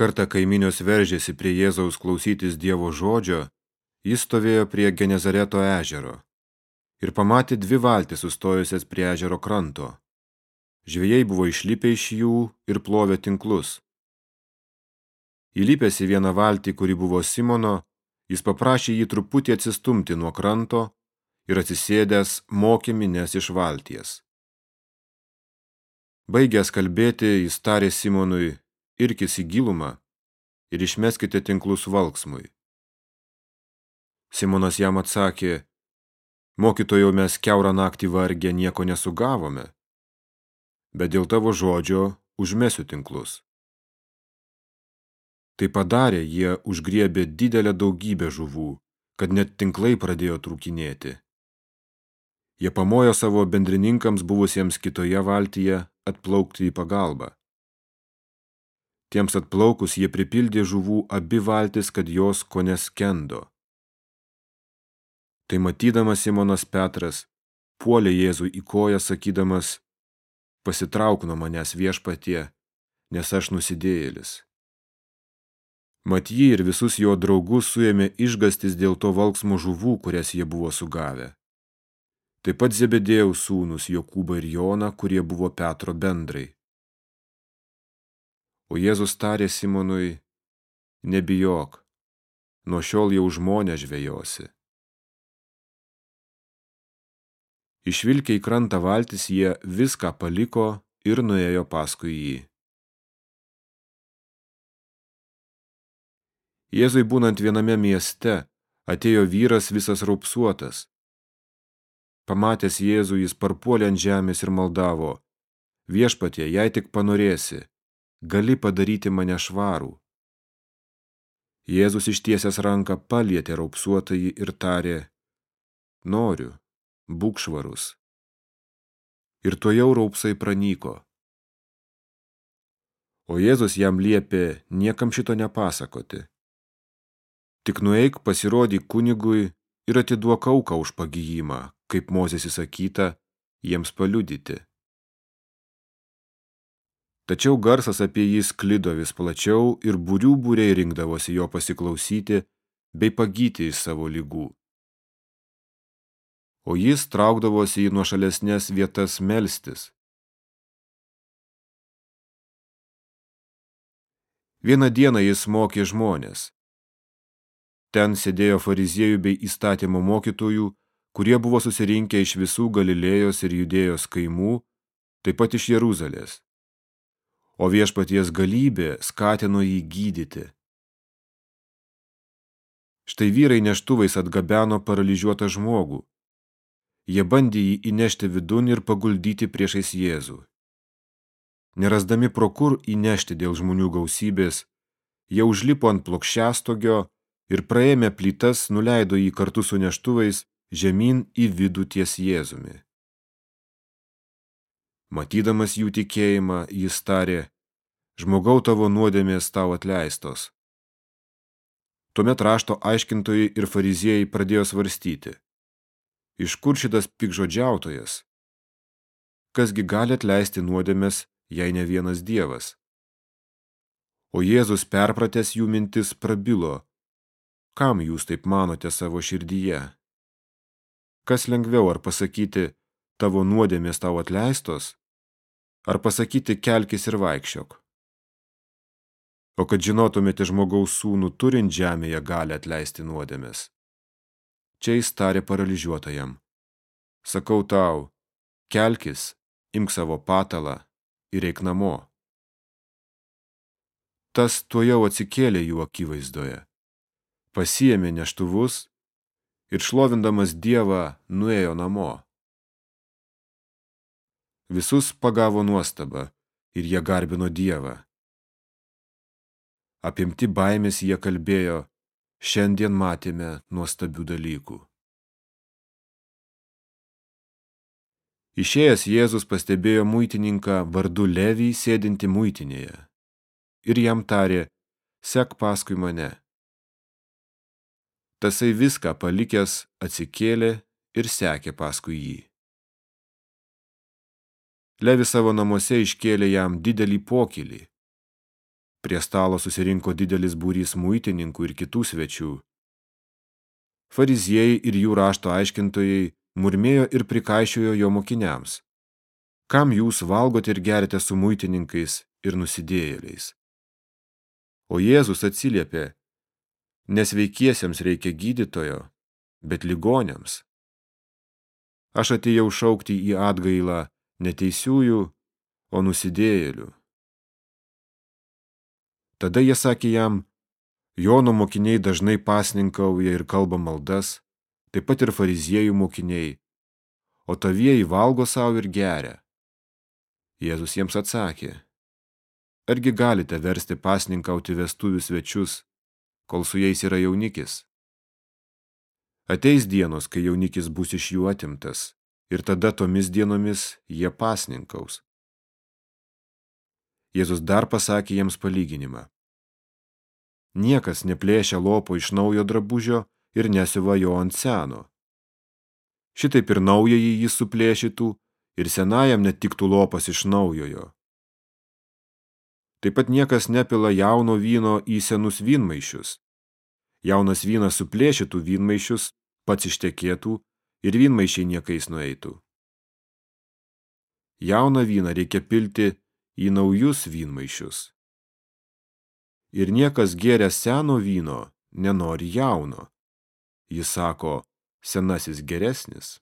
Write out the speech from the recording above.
Kartą kaiminios veržėsi prie Jėzaus klausytis Dievo žodžio, jis stovėjo prie Genezareto ežero ir pamatė dvi valtis sustojusias prie ežero kranto. Žvėjai buvo išlipę iš jų ir plovė tinklus. Įlipęs į vieną valtį, kuri buvo Simono, jis paprašė jį truputį atsistumti nuo kranto ir atsisėdęs mokė minės iš valties. Baigęs kalbėti, jis tarė Simonui, irkis į gilumą ir išmeskite tinklus valksmui. Simonas jam atsakė, mokytojau mes keurą naktį vargę nieko nesugavome, bet dėl tavo žodžio užmesiu tinklus. Tai padarė, jie užgriebė didelę daugybę žuvų, kad net tinklai pradėjo trūkinėti. Jie pamojo savo bendrininkams buvusiems kitoje valtyje atplaukti į pagalbą. Tiems atplaukus jie pripildė žuvų abi valtis, kad jos ko neskendo. Tai matydamas Simonas Petras puolė Jėzų į koją, sakydamas, pasitrauk nuo manęs viešpatie, nes aš nusidėjėlis. Mat jį ir visus jo draugus suėmė išgastis dėl to valksmo žuvų, kurias jie buvo sugavę. Taip pat Zebedėjaus sūnus Jokūbą ir Joną, kurie buvo Petro bendrai. O Jėzus tarė Simonui, nebijok, nuo šiol jau žmonę žvejosi. Išvilkę į krantą valtis jie viską paliko ir nuėjo paskui jį. Jėzui būnant viename mieste, atėjo vyras visas raupsuotas. Pamatęs Jėzų, jis parpuolė ant žemės ir maldavo, viešpatie, jei tik panorėsi, gali padaryti mane švarų. Jėzus ištiesęs ranką palietė raupsuotąjį ir tarė, noriu, būk švarus. Ir to jau raupsai pranyko. O Jėzus jam liepė niekam šito nepasakoti. Tik nueik pasirodyk kunigui ir atiduok auką už pagyjimą, kaip Mozės įsakyta, jiems paliudyti. Tačiau garsas apie jį sklido vis plačiau ir būrių būriai rinkdavosi jo pasiklausyti bei pagyti iš savo lygų. O jis traukdavosi į nuošalesnės vietas melstis. Vieną dieną jis mokė žmonės. Ten sėdėjo fariziejų bei įstatymo mokytojų, kurie buvo susirinkę iš visų Galilėjos ir Judėjos kaimų, taip pat iš Jeruzalės o viešpaties galybė skatino jį gydyti. Štai vyrai neštuvais atgabeno paralyžiuotą žmogų. Jie bandė jį įnešti vidun ir paguldyti priešais Jėzų. Nerasdami pro kur įnešti dėl žmonių gausybės, jie užlipo ant plokščiastogio ir praėmę plytas nuleido jį kartu su neštuvais žemyn į vidų ties Jėzumi. Matydamas jų tikėjimą, jis tarė, žmogau tavo nuodėmės tau atleistos. Tuomet rašto aiškintojai ir fariziejai pradėjo svarstyti. Iš kur šitas pikžodžiautojas? Kasgi gali atleisti nuodėmės, jei ne vienas dievas? O Jėzus perpratęs jų mintis prabilo. Kam jūs taip manote savo širdyje? Kas lengviau ar pasakyti, tavo nuodėmės tau atleistos, Ar pasakyti kelkis ir vaikščiok? O kad žinotumėte žmogaus sūnų turint žemėje gali atleisti nuodėmės. Čia jis tarė paralyžiuotajam. Sakau tau, kelkis, imk savo patalą ir eik namo. Tas tuo jau atsikėlė jų akivaizdoje. Pasiėmė neštuvus ir šlovindamas Dievą nuėjo namo. Visus pagavo nuostaba ir jie garbino Dievą. Apimti baimės jie kalbėjo, šiandien matėme nuostabių dalykų. Išėjęs Jėzus pastebėjo muitininką vardu Levį sėdinti muitinėje ir jam tarė, sek paskui mane. Tasai viską palikęs atsikėlė ir sekė paskui jį. Levi savo namuose iškėlė jam didelį pokylį. Prie stalo susirinko didelis būrys muitininkų ir kitų svečių. Fariziejai ir jų rašto aiškintojai murmėjo ir prikaišiojo jo mokiniams. Kam jūs valgote ir gerite su muitininkais ir nusidėjėliais? O Jėzus atsiliepė, nesveikiesiems reikia gydytojo, bet ligonėms. Aš atėjau šaukti į atgailą neteisiųjų, o nusidėjėlių. Tada jie sakė jam, Jono mokiniai dažnai pasninkauja ir kalba maldas, taip pat ir fariziejų mokiniai, o tavieji valgo savo ir geria. Jėzus jiems atsakė, argi galite versti pasninkauti vestuvių svečius, kol su jais yra jaunikis? Ateis dienos, kai jaunikis bus iš jų atimtas, ir tada tomis dienomis jie pasninkaus. Jėzus dar pasakė jiems palyginimą. Niekas neplėšia lopo iš naujo drabužio ir nesiuva jo ant seno. Šitaip ir naująjį jis suplėšytų ir senajam netiktų lopas iš naujojo. Taip pat niekas nepila jauno vyno į senus vynmaišius. Jaunas vynas suplėšytų vynmaišius, pats ištekėtų ir vynmaišiai niekais nueitų. Jauną vyną reikia pilti į naujus vynmaišius. Ir niekas gėrė seno vyno nenori jauno. Jis sako, senasis geresnis.